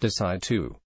decide to.